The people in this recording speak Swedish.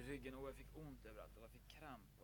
i ryggen och jag fick ont överallt och jag fick kramp.